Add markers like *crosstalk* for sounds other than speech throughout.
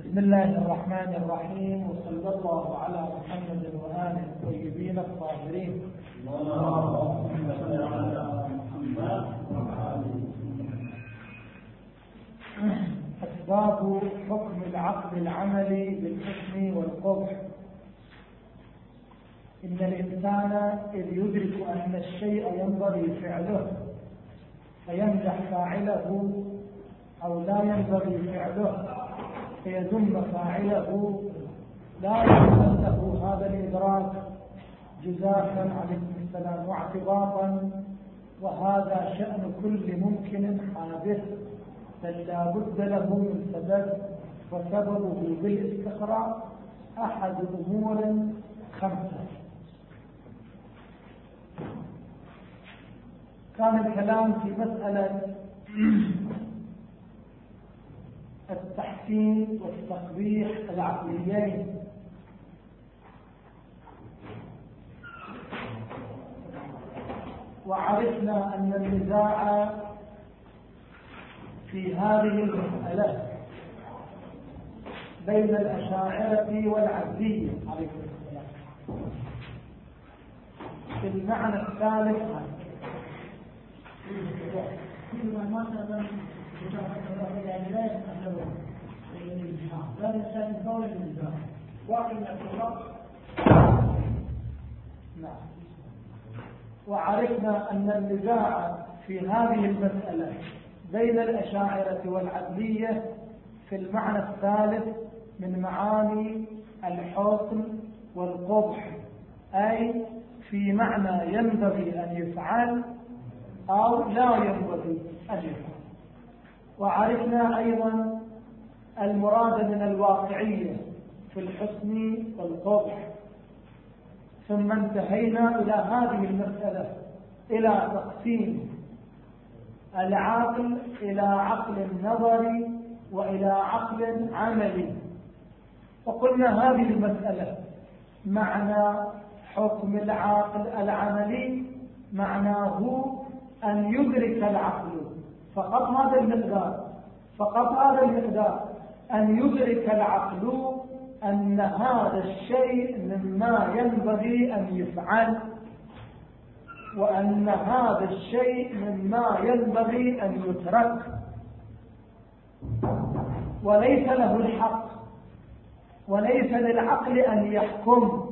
بسم الله الرحمن الرحيم وصلى الله على محمد وآله الطيبين الطاهرين. اللهم صل على محمد أسباب حكم العقد العملي بالحسن والقبح. إن الإنسان إذ يدرك أن الشيء ينبغي فعله فيمدح فاعله أو لا ينبغي فعله. فيذم فاعله. لا يكون له هذا الإدراك جزافا عليكم السلام واعتباطا وهذا شأن كل ممكن حادث بل لا بد له من سبب وسببه بالاستقراء أحد أمور خمسة. كان الكلام في مسألة التحسين والتقبيح العقليين. وعرفنا أن النزاع في هذه المسألة بين الأشاعرة والعبدية. عليكم السلام في المعنى الثالث وعرفنا أن النزاع في هذه المسألة بين الأشاعرة والعدلية في المعنى الثالث من معاني الحسن والقبح أي في معنى ينبغي أن يفعل أو لا ينبغي أن يفعل. وعرفنا أيضا المراد من الواقعية في الحسن والقبح ثم انتهينا إلى هذه المسألة إلى تقسيم العقل إلى عقل نظري وإلى عقل عملي وقلنا هذه المسألة معنى حكم العقل العملي معناه أن يدرك العقل. فقط هذا المقدار فقط هذا المقدار أن يدرك العقل أن هذا الشيء مما ينبغي أن يفعل وأن هذا الشيء مما ينبغي أن يترك. وليس له الحق وليس للعقل أن يحكم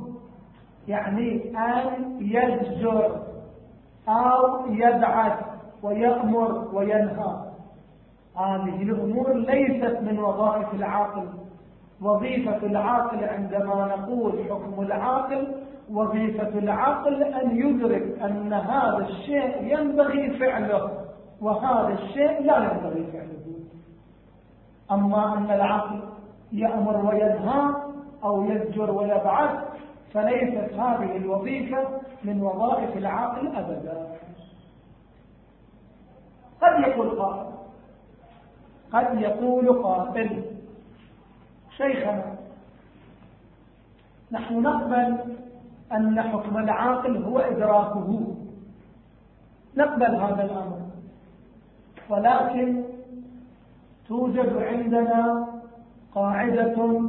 يعني أن يزجر أو يبعث ويأمر وينهى. هذه الأمور ليست من وظائف العاقل. وظيفة العاقل عندما نقول حكم العاقل وظيفة العقل أن يدرك أن هذا الشيء ينبغي فعله وهذا الشيء لا ينبغي فعله. أما أن العقل يأمر وينهى أو يزجر ويبعث فليست هذه الوظيفة من وظائف العقل أبدا. قد يقول قائل قد يقول قائل شيخنا نحن نقبل أن حكم العاقل هو إدراكه. نقبل هذا الأمر. ولكن توجد عندنا قاعدة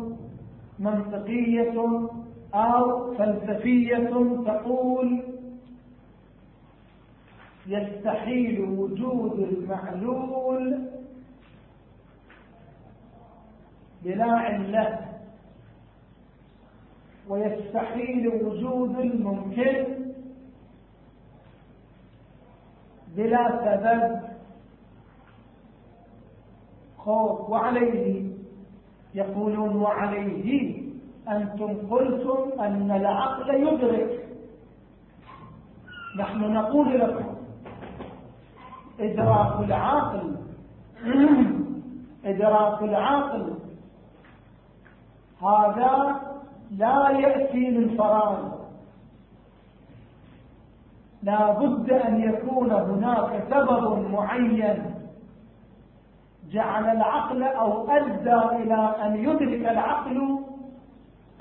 منطقية أو فلسفية تقول يستحيل وجود المعلول بلا علة ويستحيل وجود الممكن بلا سبب. خوف وعليه يقولون وعليه. أنتم قلتم أن العقل يدرك. نحن نقول لكم إدراك العاقل *clears throat* إدراك العاقل هذا لا يأتي من فراغ لا بد أن يكون هناك سبب معين. جعل العقل أو أدى إلى أن يدرك العقل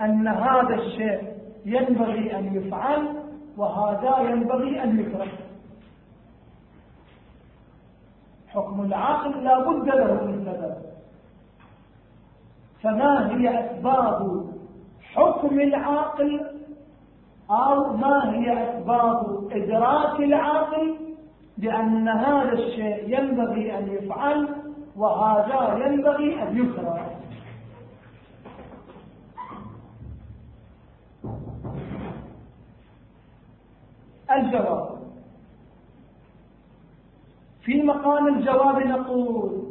أن هذا الشيء ينبغي أن يفعل وهذا ينبغي أن يترك حكم العقل لا بد له من سبب فما هي أسباب حكم العاقل أو ما هي أسباب إدراك العاقل بأن هذا الشيء ينبغي أن يفعل وهذا ينبغي أن يكره. الجواب. في مقام الجواب نقول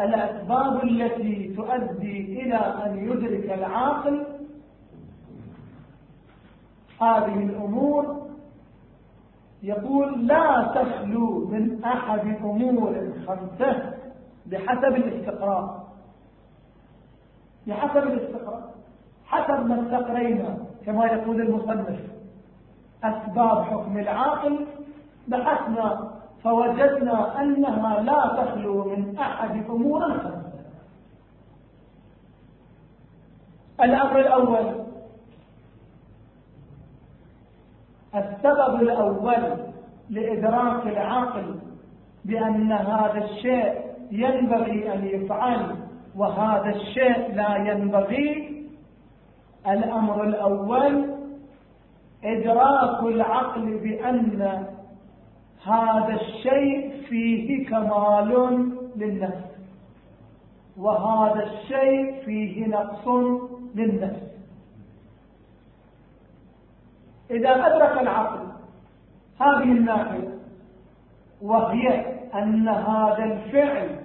الأسباب التي تؤدي إلى أن يدرك العاقل هذه الأمور؟ يقول لا تخلو من أحد أمور خمسة بحسب الاستقراء بحسب الاستقراء حسب ما استقرينا كما يقول المصنف. أسباب حكم العاقل بحثنا فوجدنا أنها لا تخلو من أحد أمور خمسة الأمر الأول السبب الأول لإدراك العاقل بأن هذا الشيء ينبغي أن يفعل وهذا الشيء لا ينبغي. الأمر الأول إدراك العقل بأن هذا الشيء فيه كمال للنفس. وهذا الشيء فيه نقص للنفس. إذا أدرك العقل هذه الناحية وهي أن هذا الفعل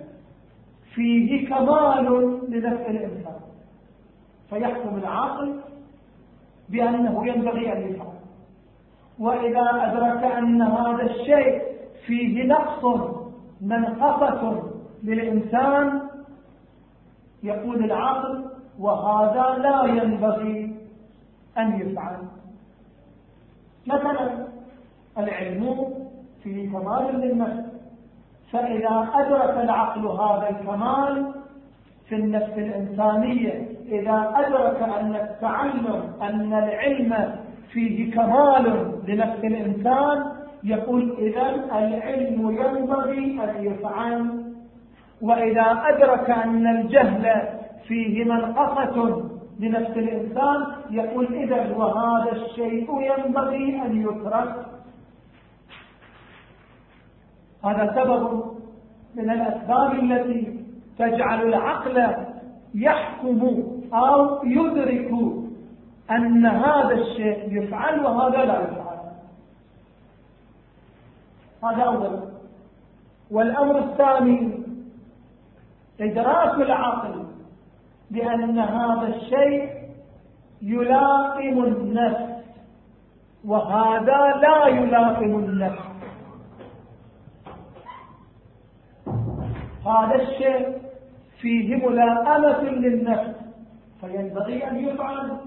فيه كمال لنفس الإنسان فيحكم العاقل بأنه ينبغي أن يفعل. وإذا أدرك أن هذا الشيء فيه نقص منقصة للإنسان يقول العاقل وهذا لا ينبغي أن يفعل. مثلا العلم فيه كمال للنفس فإذا أدرك العقل هذا الكمال في النفس الإنسانية إذا أدرك أن التعلم أن العلم فيه كمال لنفس الإنسان يقول إذا العلم ينبغي أن يفعل. وإذا أدرك أن الجهل فيه منقصة لنفس الإنسان يقول إذا وهذا الشيء ينبغي أن يترك. هذا سبب من الأسباب التي تجعل العقل يحكم أو يدرك أن هذا الشيء يفعل وهذا لا يفعل. هذا أولا. والأمر الثاني إدراك العقل بأن هذا الشيء يلائم النفس وهذا لا يلائم النفس. هذا الشيء فيه ملائمة للنفس فينبغي أن يفعل.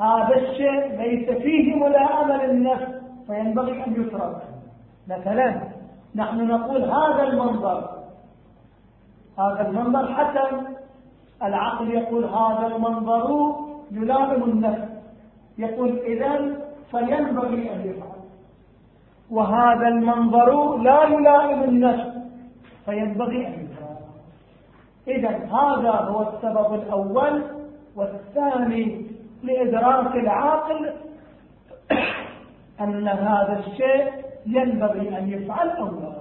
هذا الشيء ليس فيه ملائمة للنفس فينبغي أن يترك. مثلا نحن نقول هذا المنظر هذا المنظر حسن. العقل يقول هذا المنظر يلائم النفس. يقول إذا فينبغي أن يفعل. وهذا المنظر لا يلائم النفس فينبغي أن يفعل. إذا هذا هو السبب الأول. والثاني لإدراك العاقل أن هذا الشيء ينبغي أن يفعل أو لا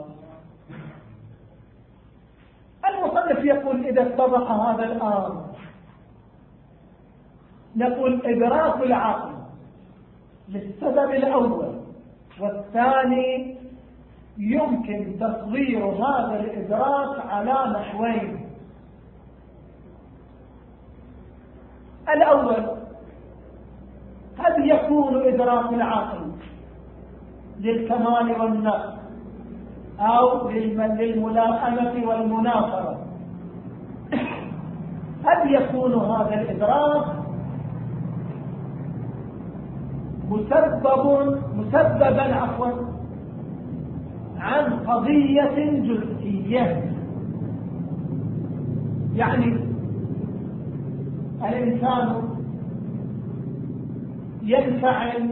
المصنف يقول إذا اتضح هذا الآن نقول إدراك العقل للسبب الأول والثاني يمكن تصوير هذا الإدراك على نحوين. الأول هل يكون إدراك العقل للكمال والنقص أو للملائمة والمناصرة. هل يكون هذا الإدراك مسبب مسببا عفوا عن قضية جزئية. يعني الإنسان ينفعل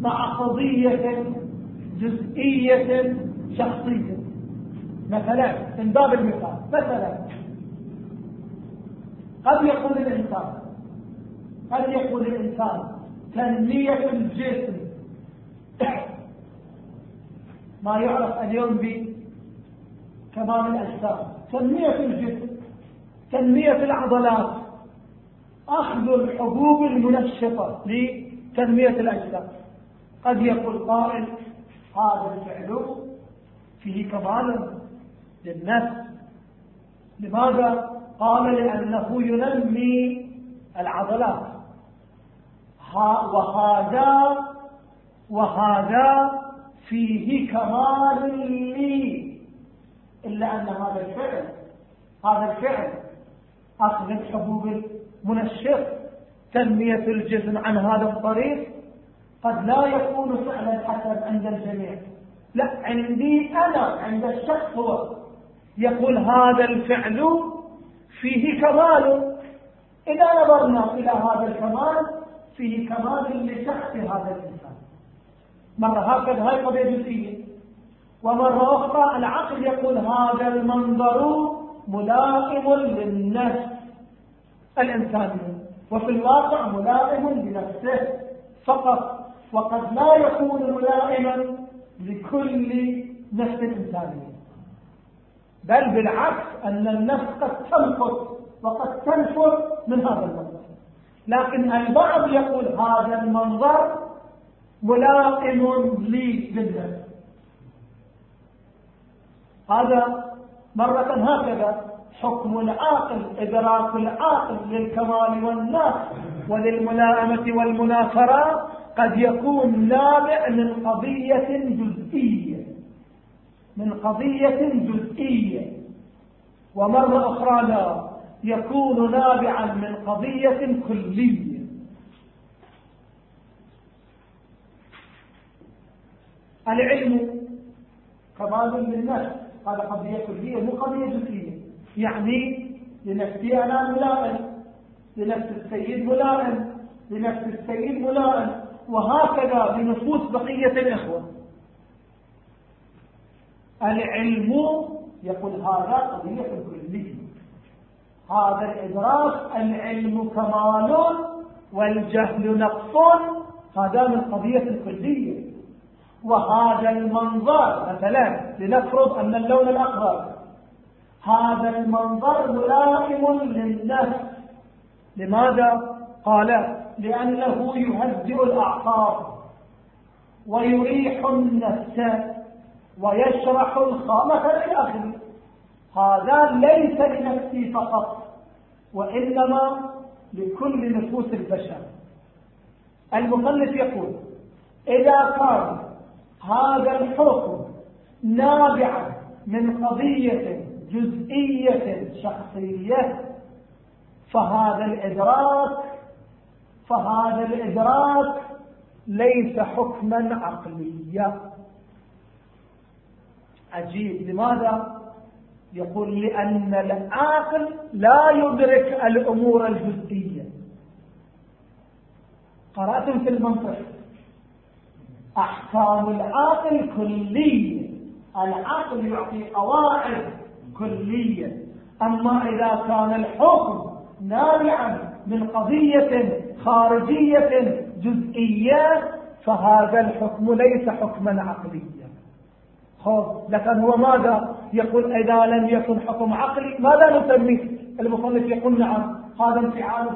مع قضية جزئية شخصية. مثلا من باب المثال مثلا قد يقول الإنسان قد يقول الإنسان تنمية الجسم. ما يعرف اليوم بكمال الأجسام. تنمية الجسم تنمية العضلات. أخذ الحبوب المنشطة لتنمية الأجسام. قد يقول قائل هذا الفعل فيه كمال للنفس. لماذا؟ قال لأنه ينمي العضلات. وهذا وهذا فيه كمال لي. إلا أن هذا الفعل هذا الفعل أخذ الحبوب المنشط تنمية الجسم عن هذا الطريق قد لا يكون فعلا حسن عند الجميع. لا عندي أنا عند الشخص هو. يقول هذا الفعل فيه كمال. إذا نظرنا إلى هذا الكمال فيه كمال لشخص هذا الإنسان. مرة هكذا هاي قضية جزئية. ومرة أخرى العقل يقول هذا المنظر ملائم للنفس. الإنسانية وفي الواقع ملائم لنفسه فقط وقد لا يكون ملائما لكل نفس إنسانية. بل بالعكس أن النفس قد تنقص وقد تنفر من هذا المنظر لكن البعض يقول هذا المنظر ملائم لي بالنفس. هذا مرة هكذا حكم العاقل إدراك العاقل للكمال والناس وللملائمة والمناصرة قد يكون نابع من قضية جزئية من قضية جزئية. ومرة أخرى لا يكون نابعا من قضية كلية. العلم كمال للنفس. هذا قضية كلية مو قضية جزئية. يعني لنفسي أنا ملائم لنفس السيد ملائم لنفس السيد ملائم. وهكذا لنفوس بقية الإخوة. العلم يقول هذا قضية كلية هذا الإدراك العلم كمال والجهل نقص. هذا من قضية الكلية وهذا المنظر مثلا لنفرض أن اللون الأخضر. هذا المنظر ملائم للنفس. لماذا؟ قال لأنه يهدئ الأعصاب ويريح النفس ويشرح الخامة آخره هذا ليس لنفسي فقط وإنما لكل نفوس البشر. المصنف يقول إذا كان هذا الحكم نابعا من قضية جزئية شخصية. فهذا الإدراك فهذا الإدراك ليس حكما عقليا. عجيب لماذا؟ يقول لأن العاقل لا يدرك الأمور الجزئية. قرأتم في المنطق. أحكام العاقل كلية. العقل يعطي قواعد كلية. أما إذا كان الحكم نابعا من قضية خارجية جزئية فهذا الحكم ليس حكما عقليا. خب لكن هو ماذا يقول؟ إذا لم يكن حكم عقلي ماذا نسميه؟ المصنف يقول نعم هذا انفعال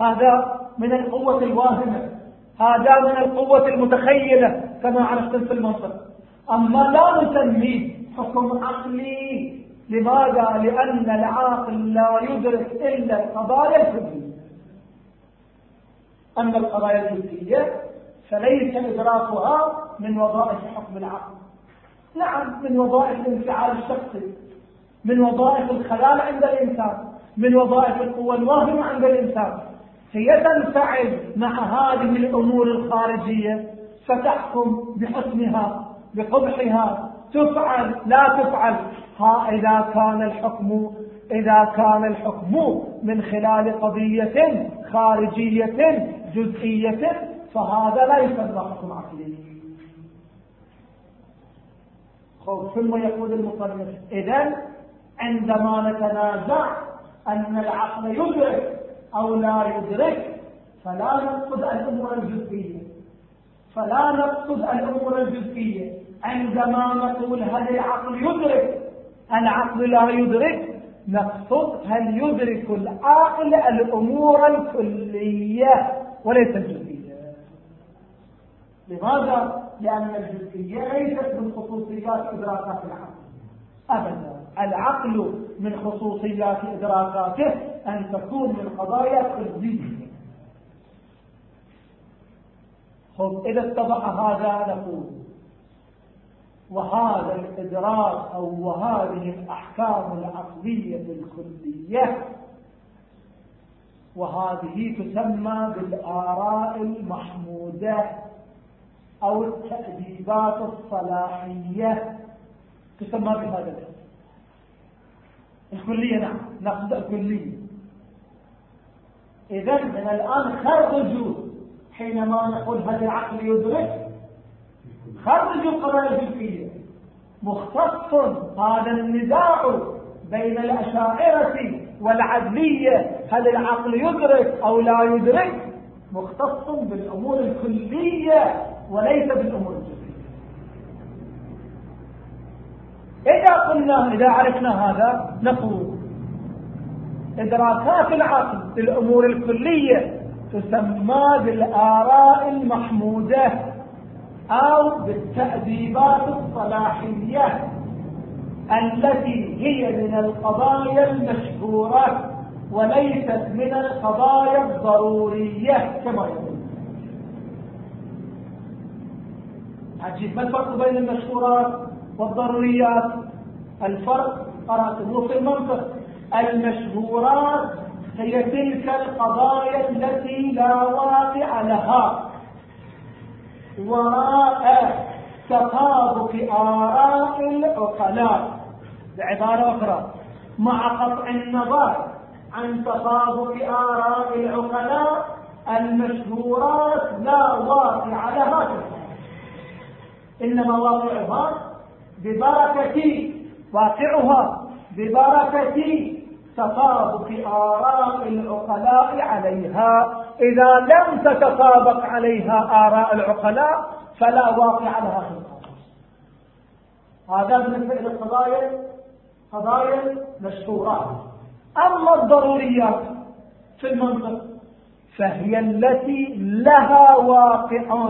هذا من القوة الواهمة. هذا من القوة المتخيلة كما عرفتم في المنطق. أما لا نسميه حكم عقلي لماذا؟ لأن العاقل لا يدرك إلا القضايا الكلية أما القضايا الجزئية فليس إدراكها من وظائف حكم العقل. نعم من وظائف الانفعال الشخصي من وظائف الخلال عند الإنسان من وظائف القوة الواهمة عند الإنسان. هي تنفعل مع هذه الأمور الخارجية فتحكم بحسنها بقبحها. تفعل لا تفعل. ها إذا كان الحكم إذا كان الحكم من خلال قضية خارجية جزئية فهذا لا يسمى حكم عقلي. ثم يقول المصنف إذا عندما نتنازع أن العقل يدرك أو لا يدرك فلا نقصد الأمور الجزئية. فلا نقصد الأمور الجزئية. عندما نقول هل العقل يدرك؟ العقل لا يدرك. نقصد هل يدرك العقل الأمور الكلية وليس الجزئية. لماذا؟ لأن الجزئية ليست من خصوصيات إدراكات العقل. أبدا. العقل من خصوصيات إدراكاته أن تكون من قضايا كلية خب إذا اتضح هذا نقول وهذا الإدراك أو وهذه الأحكام العقلية الكلية وهذه تسمى بالآراء المحمودة أو التأديبات الصلاحية تسمى بهذا الكلية نعم نقصد الكلية. إذا من الآن خرجوا حينما نقول هل العقل يدرك خرجوا القضايا الجزئية مختص هذا النزاع بين الأشاعرة والعدلية. هل العقل يدرك أو لا يدرك؟ مختص بالأمور الكلية وليس بالأمور الجزئية. إذا قلنا إذا عرفنا هذا نقول إدراكات العقل للأمور الكلية تسمى بالآراء المحمودة أو بالتأديبات الصلاحية التي هي من القضايا المشهورة وليست من القضايا الضرورية كما يقول. عجيب ما الفرق بين المشهورات والضروريات؟ الفرق قرأته في المنطق. المشهورات هي تلك القضايا التي لا واقع لها. وراء تطابق آراء العقلاء. بعبارة أخرى مع قطع النظر عن تطابق آراء العقلاء المشهورات لا واقع لها. إنما واقعها ببركة واقعها ببركة تطابق آراء العقلاء عليها. إذا لم تتطابق عليها آراء العقلاء فلا واقع لها في هذا بالنسبة إلى القضايا قضايا مشهورات أما الضروريات في المنطق فهي التي لها واقع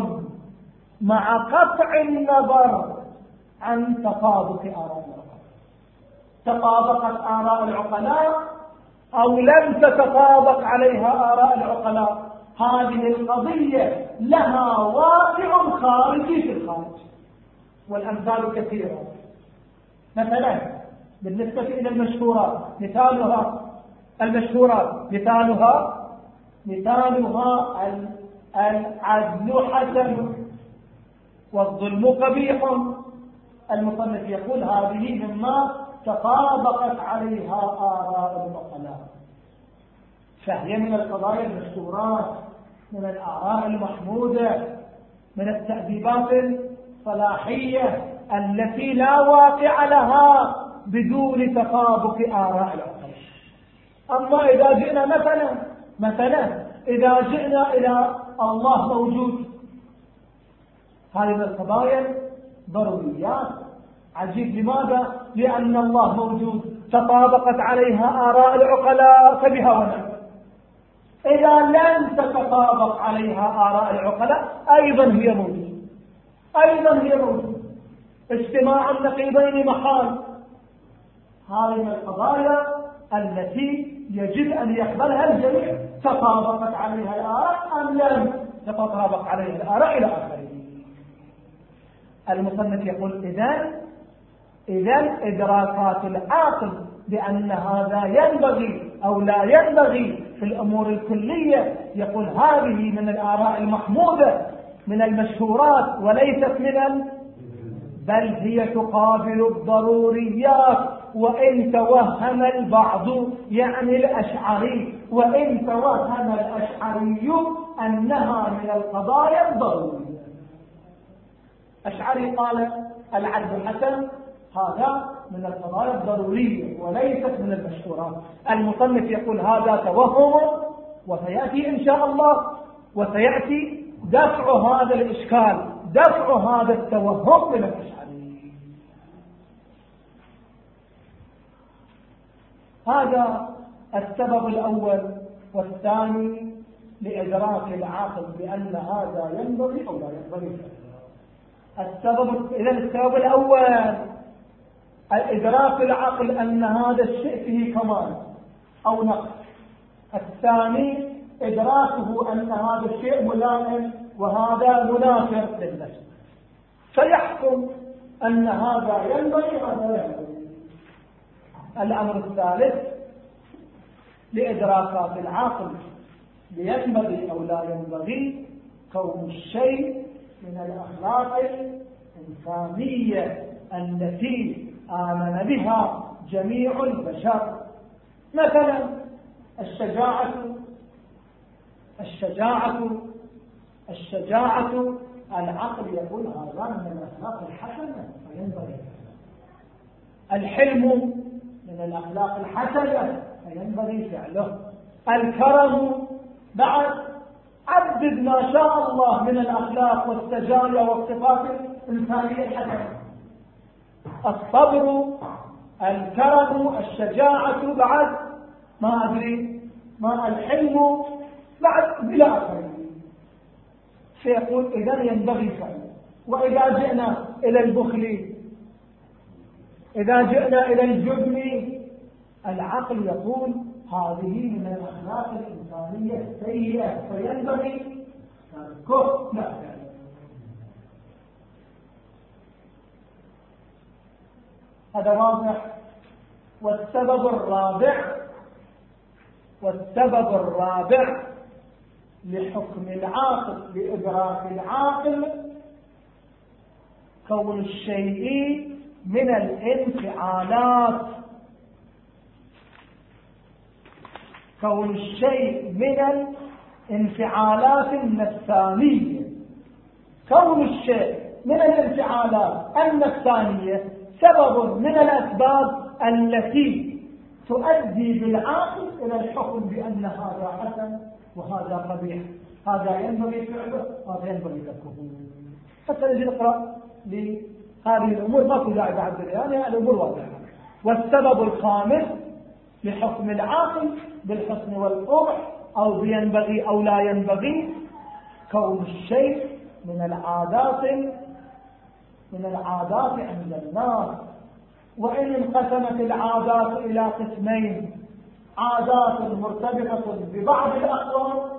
مع قطع النظر عن تطابق آراء العقلاء. تطابقت آراء العقلاء أو لم تتطابق عليها آراء العقلاء. هذه القضية لها واقع خارجي في الخارج والأمثال كثيرة. مثلا بالنسبة إلى المشهورات مثالها المشهورات مثالها مثالها العدل حسن والظلم قبيح. المصنف يقول هذه مما تطابقت عليها آراء العقلاء فهي من القضايا المشهورات من الآراء المحمودة من التأديبات الصلاحية التي لا واقع لها بدون تطابق آراء العقلاء أما إذا جئنا مثلا مثلا إذا جئنا إلى الله موجود. هذه القضايا ضروريات. عجيب لماذا؟ لأن الله موجود تطابقت عليها آراء العقلاء فبها ونعم إذا لم تتطابق عليها آراء العقلاء أيضا هي موجودة. أيضا هي موجودة. اجتماع النقيضين محال. هذه من القضايا التي يجب أن يقبلها الجميع. تطابقت عليها الآراء أم لم تتطابق عليها الآراء إلى آخره؟ المصنف يقول إذا إذا إدراكات العاقل بأن هذا ينبغي أو لا ينبغي في الأمور الكلية يقول هذه من الآراء المحمودة من المشهورات وليست من بل هي تقابل الضروريات. وإن توهم البعض يعني الأشعري وإن توهم الأشعري أنها من القضايا الضرورية. أشعري قال العدل حسن هذا من القضايا الضرورية وليست من المشهورات المصنف يقول هذا توهم وسيأتي إن شاء الله وسيأتي دفع هذا الإشكال دفع هذا التوهم من الأشعري هذا السبب الأول والثاني لإدراك العاقل بأن هذا ينبغي أو لا ينبغي. السبب إذا السبب الأول إدراك العقل أن هذا الشيء فيه كمال أو نقص. الثاني إدراكه أن هذا الشيء ملائم وهذا منافر للنفس. فيحكم أن هذا ينبغي وهذا ينبغي. الأمر الثالث لإدراكات العقل لينبغي أو لا ينبغي كون الشيء من الأخلاق الإنسانية التي آمن بها جميع البشر. مثلا الشجاعة الشجاعة الشجاعة العقل يقول هذا من الأخلاق الحسنة فينبغي. الحلم من الأخلاق الحسنة فينبغي فعله. الكرم بعد عدد ما شاء الله من الأخلاق والسجايا والصفات الإنسانية الحسنة. الصبر الكرم الشجاعة بعد ما أدري ما الحلم بعد بلا آخره سيقول إذا ينبغي فعله وإذا جئنا إلى البخل إذا جئنا إلى الجبن العقل يقول هذه من الأخلاق الإنسانية السيئة فينبغي تركه. لا. هذا واضح. والسبب الرابع والسبب الرابع لحكم العاقل لإدراك العاقل كون الشيء من الانفعالات. كون الشيء من الانفعالات النفسانية. كون الشيء من الانفعالات النفسانية. سبب من الأسباب التي تؤدي بالعاقل إلى الحكم بأن هذا حسن وهذا قبيح. هذا ينبغي فعله وهذا ينبغي تركه. حتى نجي نقرأ لهذه الأمور. ما كل داعي بعد يعني الأمور واضحة. والسبب الخامس لحكم العاقل بالحسن والقبح أو بينبغي أو لا ينبغي كون الشيء من العادات من العادات عند الناس. وإن انقسمت العادات إلى قسمين عادات مرتبطة ببعض الأقوام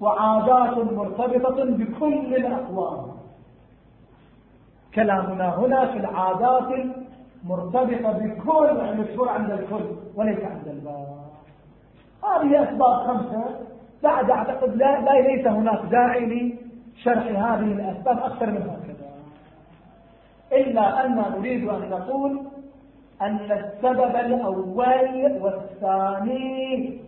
وعادات مرتبطة بكل الأقوام. كلامنا هنا في العادات المرتبطة بكل المشهور عند الكل وليس عند الباب هذه أسباب خمسة. بعد أعتقد لا, لا ليس هناك داعي لشرح هذه الأسباب أكثر من هكذا إلا أن نريد أن نقول أن السبب الأول والثاني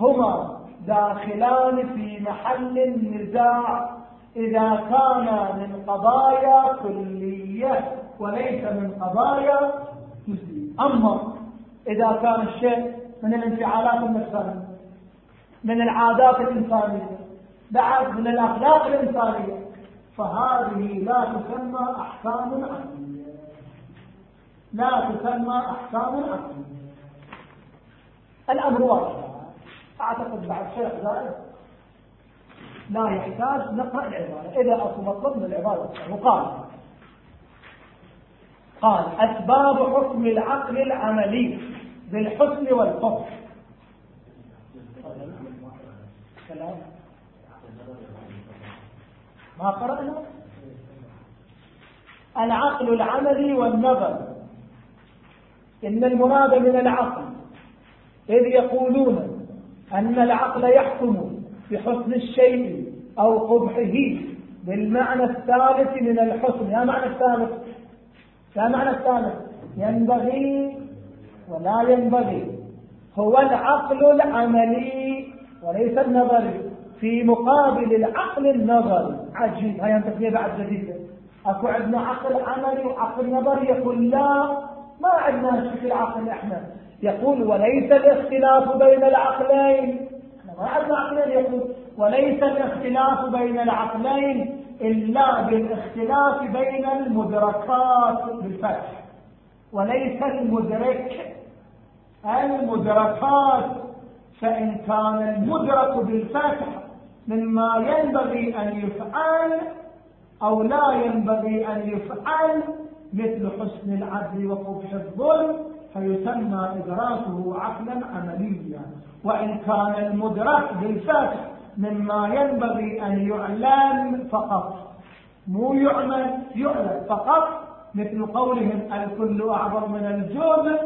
هما داخلان في محل النزاع إذا كان من قضايا كلية وليس من قضايا جزئية أما إذا كان الشيء من الانفعالات النفسانية من العادات الإنسانية بعد من الأخلاق الإنسانية فهذه لا تسمى أحكام عقلية لا تسمى أحكام عقلية الأمر واضح أعتقد بعد شيخ زائد لا يحتاج نقرأ العبارة إذا أصل مطلب العبارة وقال قال أسباب حكم العقل العملي بالحسن والحسن كلام. ما قرأنا؟ العقل العملي والنظر. إن المراد من العقل إذ يقولون أن العقل يحكم بحسن الشيء أو قبحه بالمعنى الثالث من الحسن. يا معنى الثالث. يا معنى الثالث. ينبغي ولا ينبغي. هو العقل العملي وليس النظري. في مقابل العقل النظري. عجيب. هاي التسمية بعد جديدة. أكو عندنا عقل عملي وعقل نظري. يقول لا ما عندنا في العقل إحنا يقول وليس الاختلاف بين العقلين. ما عندنا عقلين. يقول وليس الاختلاف بين العقلين إلا بالاختلاف بين المدركات بالفتح. وليس المدرك المدركات فإن كان المدرك بالفتح مما ينبغي أن يفعل أو لا ينبغي أن يفعل مثل حسن العدل وقبح الظلم فيسمى إدراكه عقلا عمليا. وإن كان المدرك بالفتح مما ينبغي أن يعلم فقط. مو يعمل يعلم فقط. مثل قولهم الكل أعظم من الجوز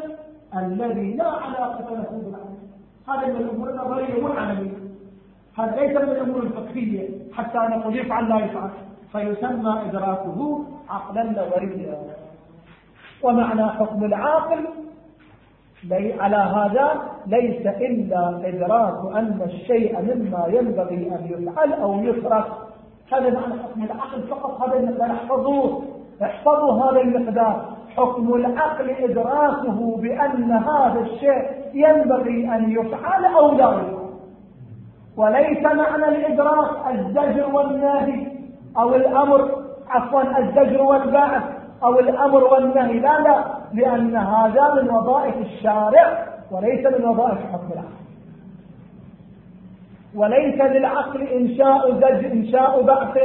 الذي لا علاقة له بالعمل. هذا من الأمور النظرية والعملية هذا ليس من الأمور الفقهية حتى نقول يفعل لا يفعل؟ فيسمى إدراكه عقلا نظريا ومعنى حكم العاقل على هذا ليس إلا إدراك أن الشيء مما ينبغي أن يفعل أو يترك. هذا معنى حكم العقل فقط هذا المقدار احفظوه احفظوا هذا المقدار. حكم العقل إدراكه بأن هذا الشيء ينبغي أن يفعل أو لا يفعل. وليس معنى الإدراك الزجر والنهي أو الأمر عفوا الزجر والبعث أو الأمر والنهي. لا لا لأن هذا من وظائف الشارع وليس من وظائف حكم العقل. وليس للعقل إنشاء زج إنشاء بعث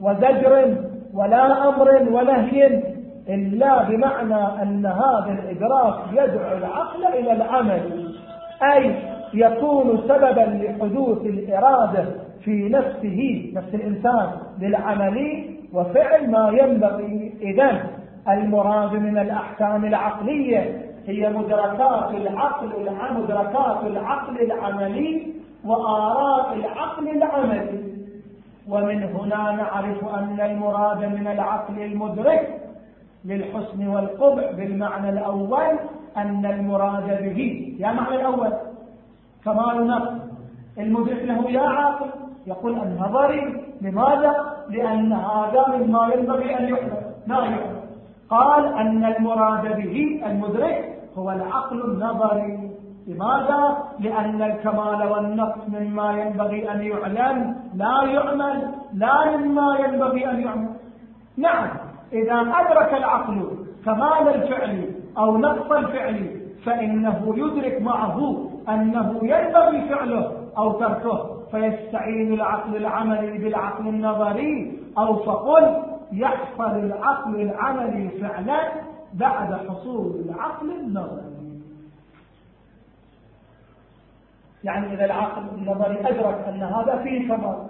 وزجر ولا أمر ونهي إلا بمعنى أن هذا الإدراك يدعو العقل إلى العمل. أي يكون سببا لحدوث الإرادة في نفسه نفس الإنسان للعمل وفعل ما ينبغي. إذن المراد من الأحكام العقلية هي مدركات العقل مدركات العقل العملي وآراء العقل العملي. ومن هنا نعرف أن المراد من العقل المدرك للحسن والقبح بالمعنى الأول أن المراد به. يا معنى الأول. كمال نفس. المدرك له يا عاقل. يقول النظري لماذا؟ لأن هذا مما ينبغي أن يحدث. لا يحدث. قال أن المراد به المدرك هو العقل النظري. لماذا؟ لأن الكمال والنقص مما ينبغي أن يعلم. لا يعمل. لا مما ينبغي أن يعمل. نعم. إذا أدرك العقل كمال الفعل أو نقص الفعل فإنه يدرك معه أنه ينبغي فعله أو تركه فيستعين العقل العملي بالعقل النظري أو فقل يحصل العقل العملي فعلا بعد حصول العقل النظري. يعني إذا العقل النظري أدرك أن هذا فيه كمال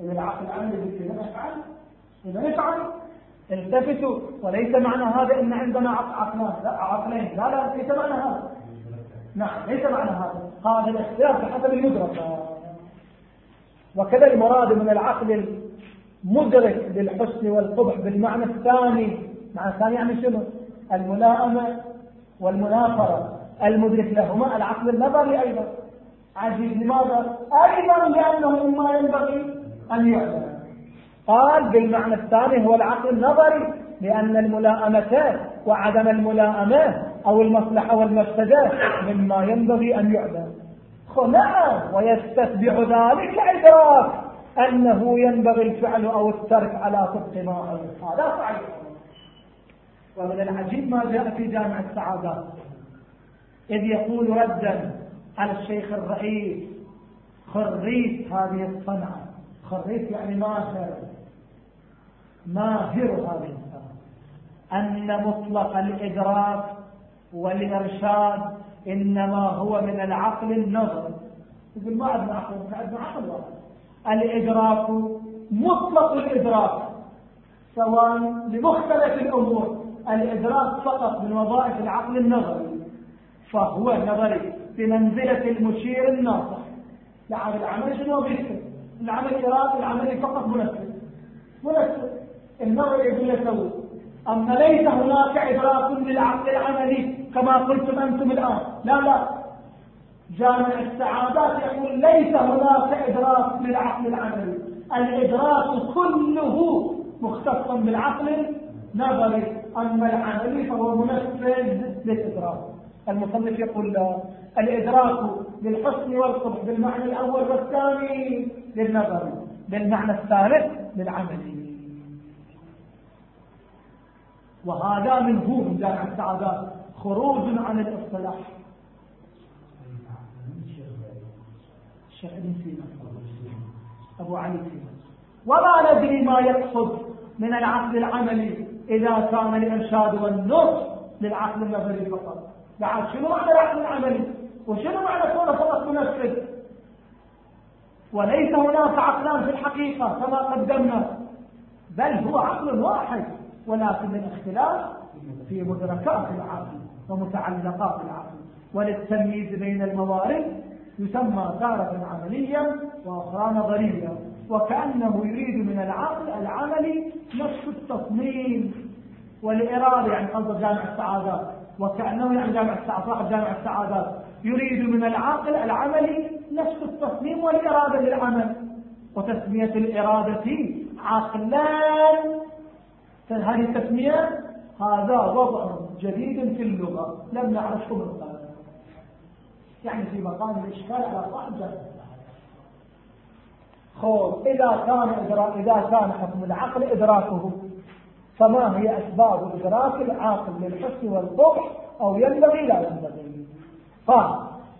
إذا العقل العملي إذا نفعل إذا نفعل التفتوا وليس معنى هذا إن عندنا عقلان لا عقلين لا لا ليس معنى هذا. نعم ليس معنى هذا. هذا الاختلاف بحسب المدرك. وكذا المراد من العقل المدرك للحسن والقبح بالمعنى الثاني. معنى الثاني يعني شنو؟ الملائمة والمنافرة المدرك لهما العقل النظري أيضا. عجيب لماذا؟ أيضا لأنه مما ينبغي أن يعلم. قال بالمعنى الثاني هو العقل النظري لأن الملائمة وعدم الملائمة أو المصلحة والمفسدة مما ينبغي أن يعلم نعم ويستتبع ذلك الإدراك أنه ينبغي الفعل أو الترك على صدق ما هذا صحيح. ومن العجيب ما جاء في جامع السعادات إذ يقول ردا على الشيخ الرئيس خريت هذه الصنعة. خريت يعني ماهر. ماهر هذه الصنعة. أن مطلق الإدراك والإرشاد إنما هو من العقل النظر. يقول ما عندنا عقل عندنا عقل واحد الإدراك مطلق الإدراك سواء لمختلف الأمور. الإدراك فقط من وظائف العقل النظري. فهو نظري بمنزلة المشير الناصح. لعمل العمل شنو بيكتب العمل إرادة العمل فقط منفذ. منفذ. النظر يقول له أما ليس هناك إدراك للعقل العملي كما قلتم أنتم الآن. لا لا. جامع السعادات يقول ليس هناك إدراك للعقل العملي. الإدراك كله مختص بالعقل. النظري أما العملي فهو منفذ للإدراك. المصنف يقول لا. الإدراك للحسن والقبح بالمعنى الأول والثاني للنظري بالمعنى الثالث للعملي. وهذا منه من جامع السعادات خروج عن الاصطلاح. سينا أبو علي سينا وما ندري ما يقصد من العقل العملي إذا كان الإرشاد والنص للعقل النظري فقط. بعد شنو معنى العقل العملي؟ وشنو معنى كونه فقط منفذ؟ وليس هناك عقلان في الحقيقة كما قدمنا بل هو عقل واحد. ولكن الاختلاف في مدركات العقل ومتعلقات العقل. وللتمييز بين الموارد يسمى تارة عمليا وأخرى نظريا وكأنه يريد من العقل العملي نفس التصميم والإرادة يعني قصد جامع السعادات. وكأنه يعني جامع السعادات صاحب جامع السعادات. يريد من العقل العملي نفس التصميم والإرادة للعمل. وتسمية الإرادة عقلان هذه التسمية هذا وضع جديد في اللغة لم نعرفه من قبل. يعني في مقام الإشكال على صاحب خوف إذا كان إدراك إذا كان حكم العقل إدراكه فما هي أسباب إدراك العاقل للحسن والقبح أو ينبغي لا ينبغي؟ قال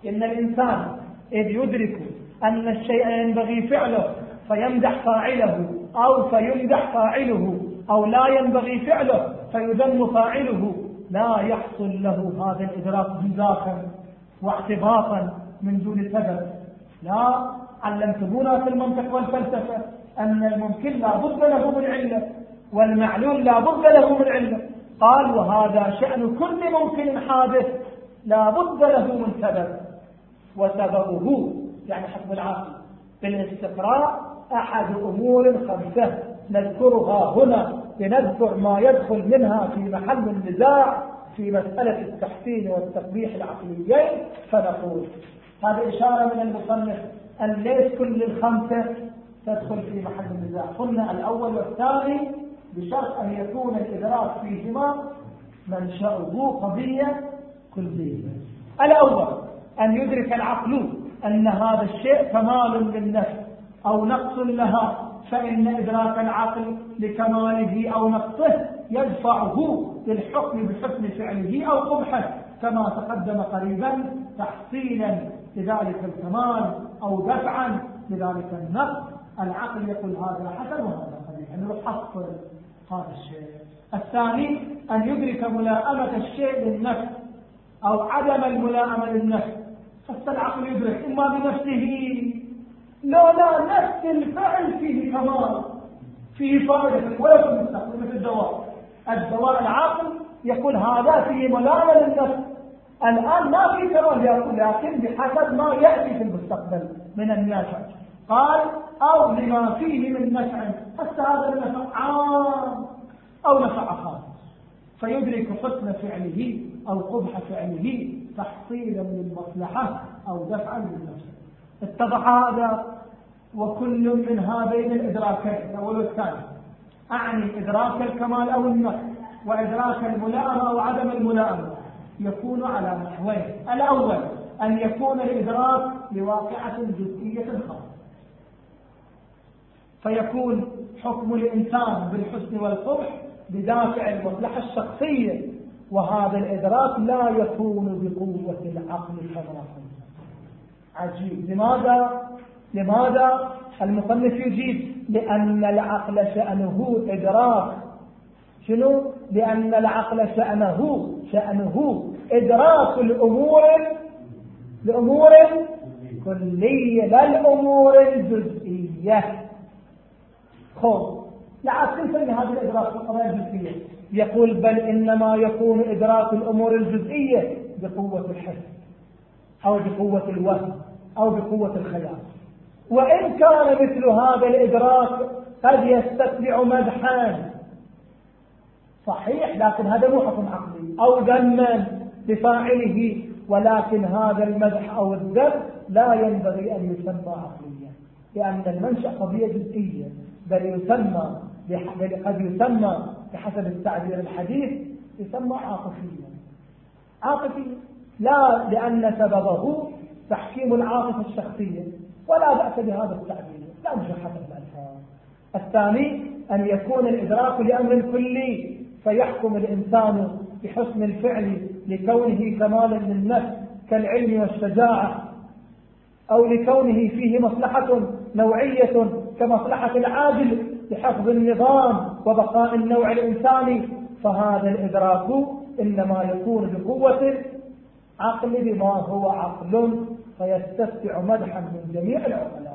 إن الإنسان إذ يدرك أن الشيء ينبغي فعله فيمدح فاعله أو فيمدح فاعله أو لا ينبغي فعله فيذم فاعله. لا يحصل له هذا الإدراك جزاكا واعتباطا من دون سبب. لا علمتمونا في المنطق والفلسفة أن الممكن لا بد له من علة والمعلوم لا بد له من علة قال وهذا شأن كل ممكن حادث لا بد له من سبب. وسببه يعني حكم العاقل بالاستقراء أحد أمور خمسة. نذكرها هنا لنذكر ما يدخل منها في محل النزاع في مسألة التحسين والتقبيح العقليين فنقول هذه إشارة من المصنف أن ليس كل الخمسة تدخل في محل النزاع. قلنا الأول والثاني بشرط أن يكون الإدراك فيهما منشأه قضية كلية. الأول أن يدرك العقل أن هذا الشيء كمال للنفس أو نقص لها. فإن إدراك العقل لكماله أو نقصه يدفعه للحكم بحسن فعله أو قبحه كما تقدم قريبا تحصيلا لذلك الكمال أو دفعا لذلك النقص. العقل يقول هذا حسن وهذا قبيح أنه يحصل هذا الشيء. الثاني أن يدرك ملائمة الشيء للنفس أو عدم الملائمة للنفس. فالعقل يدرك إما بنفسه لا لا نفس الفعل فيه كمال فيه فائدة ولا في مثل الدواء. الدواء العاقل يقول هذا فيه ملائمة للنفس. الآن ما في كمال يقول لكن بحسب ما يأتي في المستقبل من النفع قال أو لما فيه من نفع حتى هذا النفع عام أو نفع خاص. فيدرك حسن فعله أو قبح فعله تحصيلا للمصلحة أو دفعا للنفس. اتضح هذا؟ وكل من هذين الإدراكين الأول والثاني. أعني إدراك الكمال أو النفس وإدراك الملائمة أو عدم الملائمة. يكون على نحوين. الأول أن يكون الإدراك لواقعة جزئية خاصة فيكون حكم الإنسان بالحسن والقبح بدافع المصلحة الشخصية وهذا الإدراك لا يكون بقوة العقل كما عجيب. لماذا؟ لماذا؟ المصنف يجيب لأن العقل شأنه إدراك شنو؟ لأن العقل شأنه شأنه إدراك الأمور الأمور كلية لا الأمور الجزئية خوف لا تنسى هذا الإدراك القضايا الجزئية يقول بل إنما يكون إدراك الأمور الجزئية بقوة الحس أو بقوة الوهم أو بقوة الخيال وإن كان مثل هذا الإدراك قد يستتبع مدحا. صحيح لكن هذا مو حكم عقلي. أو ذما بفاعله ولكن هذا المدح أو الذم لا ينبغي أن يسمى عقليا لأن المنشأ قضية جزئية بل يسمى قد يسمى بحسب التعبير الحديث يسمى عاطفيا. عاطفيا لا لأن سببه تحكيم العاطفة الشخصية. ولا بأس بهذا التعبير. لا مشحة الألفاظ الثاني أن يكون الإدراك لأمر كلي فيحكم الإنسان بحسن الفعل لكونه كمالا للنفس كالعلم والشجاعة أو لكونه فيه مصلحة نوعية كمصلحة العاجل لحفظ النظام وبقاء النوع الإنساني. فهذا الإدراك إنما يكون بقوة عقل بما هو عقل فيستفتع مدحا من جميع العقلاء.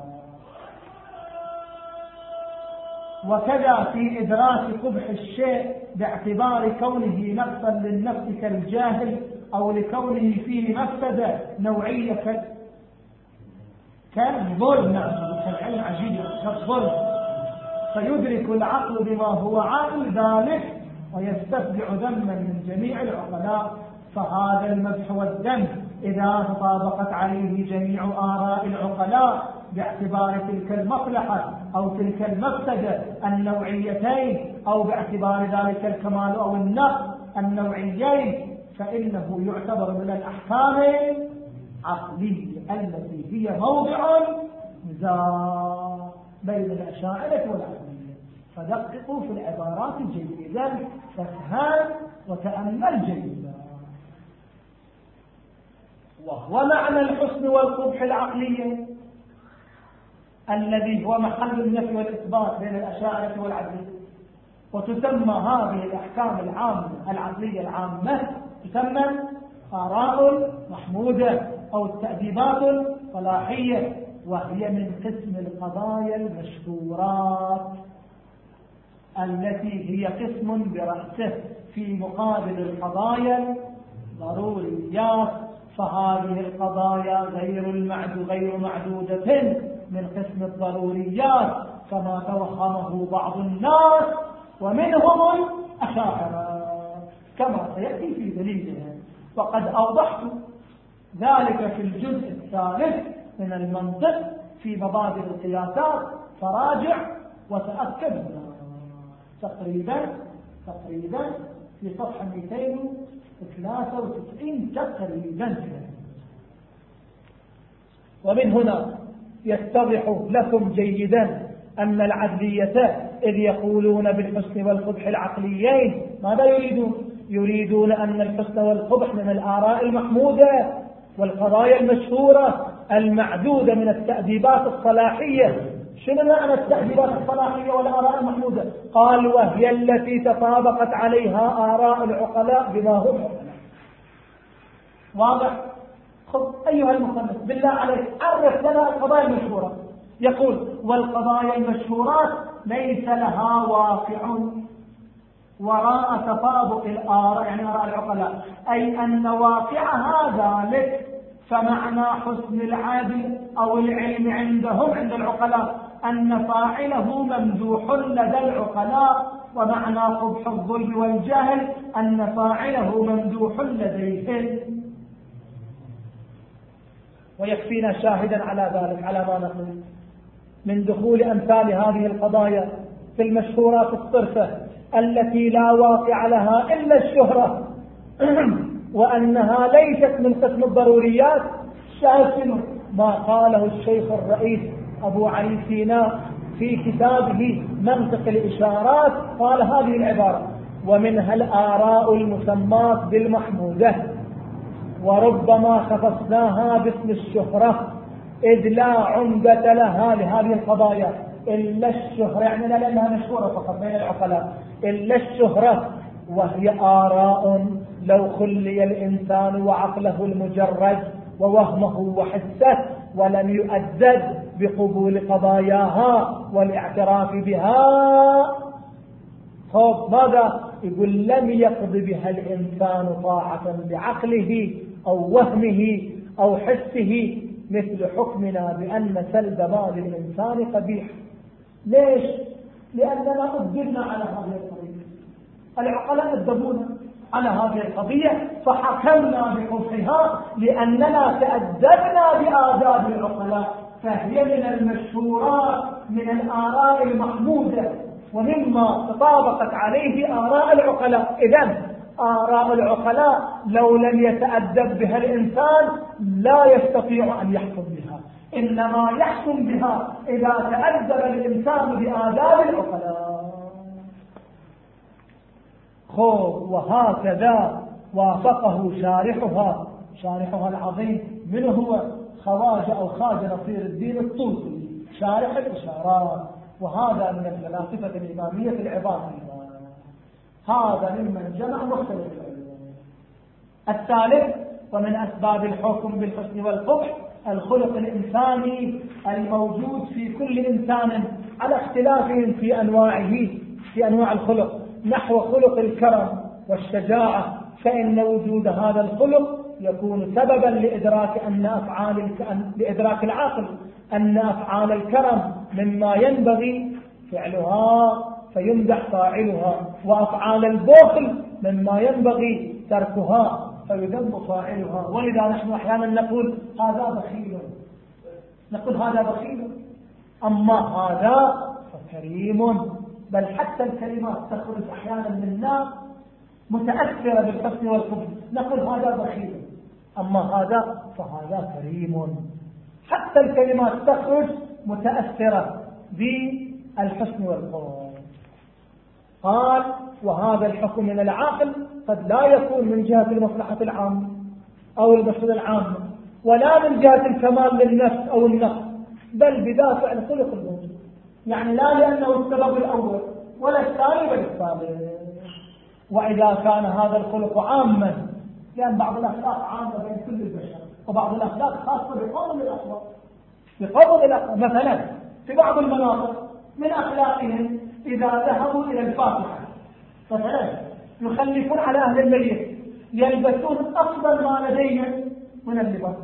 وكذا في إدراك قبح الشيء باعتبار كونه نقصا للنفس كالجاهل أو لكونه فيه مفسدة نوعية كالظلم. نعم كالعلم عجيب كالظلم. فيدرك العقل بما هو عاقل ذلك ويستتبع ذما من جميع العقلاء. فهذا المدح والذم إذا تطابقت عليه جميع آراء العقلاء باعتبار تلك المصلحة أو تلك المفسدة النوعيتين أو باعتبار ذلك الكمال أو النقص النوعيين فإنه يعتبر من الأحكام عقلية التي هي موضع نزاع بين الأشاعرة والعقلية. فدققوا في العبارات جيدا فافهم وتأمل جيدا. وهو معنى الحسن والقبح العقلية الذي هو محل النفي والإثبات بين الأشاعرة والعقلية وتسمى هذه الأحكام العامة العقلية العامة تسمى آراء محمودة أو التأديبات الصلاحية وهي من قسم القضايا المشهورات التي هي قسم برأسه في مقابل القضايا ضروريات فهذه القضايا غير المعد غير معدودة من قسم الضروريات كما توهمه بعض الناس ومنهم الأشاعرة كما سيأتي في دليلها وقد أوضحت ذلك في الجزء الثالث من المنطق في مبادئ القياسات. فراجع وتأكد. تقريبا تقريبا في صفحة 293 تقريبا ومن هنا يتضح لكم جيدا أن العدلية إذ يقولون بالحسن والقبح العقليين ماذا يريدون؟ يريدون أن الحسن والقبح من الآراء المحمودة والقضايا المشهورة المعدودة من التأديبات الصلاحية شنو معنى التأديبات الصلاحية والآراء المحمودة قال وهي التي تطابقت عليها آراء العقلاء بما هم. واضح؟ خذ أيها المصنف بالله عليك عرف لنا القضايا المشهورة. يقول والقضايا المشهورات ليس لها واقع وراء تطابق الآراء يعني آراء العقلاء أي أن واقعها ذلك فمعنى حسن العادل أو العلم عندهم عند العقلاء أن فاعله ممدوح لدى العقلاء ومعنى قبح الظلم والجهل أن فاعله ممدوح لديهم ويكفينا شاهدا على ذلك على ما نقول. من دخول أمثال هذه القضايا في المشهورات الصرفة التي لا واقع لها إلا الشهرة. *clears throat* وأنها ليست من قسم الضروريات. شاكل ما قاله الشيخ الرئيس أبو علي سيناء في كتابه منطق الإشارات قال هذه العبارة ومنها الآراء المسمات بالمحمودة وربما خصصناها باسم الشهرة إذ لا عمدة لها لهذه القضايا. إلا الشهرة يعني لا لأنها مشهورة فقط بين العقلاء. إلا الشهرة وهي آراء لو خلي الإنسان وعقله المجرد ووهمه وحسه ولم يؤدد بقبول قضاياها والاعتراف بها خب ماذا؟ يقول لم يقض بها الإنسان طاعة بعقله أو وهمه أو حسه مثل حكمنا بأن سلب مال الإنسان قبيح. ليش؟ لأننا أدبنا على هذه القضية العقلاء أدبونا. على هذه القضية فحكمنا بقبحها لأننا تأدبنا بآداب العقلاء فهي من المشهورات من الآراء المحمودة ومما تطابقت عليه آراء العقلاء. إذا آراء العقلاء لو لم يتأدب بها الإنسان لا يستطيع أن يحكم بها. إنما يحكم بها إذا تأدب الإنسان بآداب العقلاء. خوف وهكذا وافقه شارحها. شارحها العظيم من هو؟ خواجة أو خاجة نصير الدين الطوسي. شارح الإشارات. وهذا من الفلاسفة الإمامية العظام هذا ممن جمع مختلف العلوم. الثالث ومن أسباب الحكم بالحسن والقبح الخلق الإنساني الموجود في كل إنسان على اختلافهم في أنواعه في أنواع الخلق. نحو خلق الكرم والشجاعة فإن وجود هذا الخلق يكون سببا لإدراك أن أفعال لإدراك العاقل أن أفعال الكرم مما ينبغي فعلها فيمدح فاعلها وأفعال البخل مما ينبغي تركها فيذم فاعلها. ولذا نحن أحيانا نقول هذا بخيل. نقول هذا بخيل. أما هذا فكريم. بل حتى الكلمات تخرج أحيانا من الناس متأثرة بالحسن والحب نقول هذا بخيل أما هذا فهذا كريم. حتى الكلمات تخرج متأثرة بالحسن والقول قال وهذا الحكم من العاقل قد لا يكون من جهة المصلحة العامة أو المصلحة العامة ولا من جهة الكمال للنفس أو النفس بل بدافع الخلق الموجود يعني لا لأنه السبب الأول ولا الثاني ولا الثالث. وإذا كان هذا الخلق عاما لأن بعض الأخلاق عامة بين كل البشر وبعض الأخلاق خاصة بقوم الأخلاق. بقوم الأخلاق مثلا في بعض المناطق من أخلاقهم إذا ذهبوا إلى الفاتحة. مثلا يخلفون على أهل الميت يلبسون أفضل ما لديهم من اللباس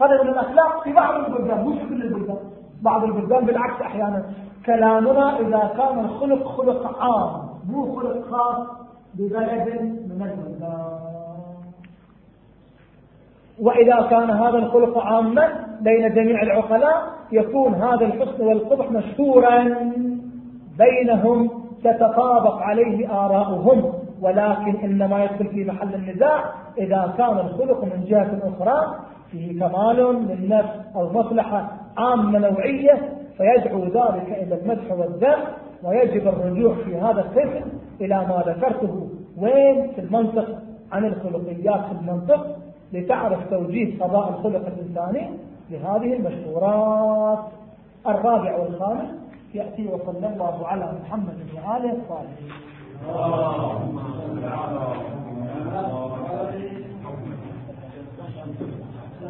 هذا من الأخلاق في بعض البلدان مش كل البلدان. بعض البلدان بالعكس أحيانا. كلامنا إذا كان الخلق خلق عام مو خلق خاص ببلد من البلدان. وإذا كان هذا الخلق عاما بين جميع العقلاء يكون هذا الحسن والقبح مشهورا بينهم تتطابق عليه آراؤهم. ولكن إنما يدخل في محل النزاع إذا كان الخلق من جهة أخرى فيه كمال للنفس أو مصلحة عامة نوعية فيدعو ذلك إلى المدح والذم ويجب الرجوع في هذا القسم إلى ما ذكرته وين في المنطق عن الخلقيات في المنطق لتعرف توجيه قضاء الخلق الإنساني لهذه المشهورات. الرابع والخامس يأتي وصلى الله على محمد وآله الصالحين اللهم صل على محمد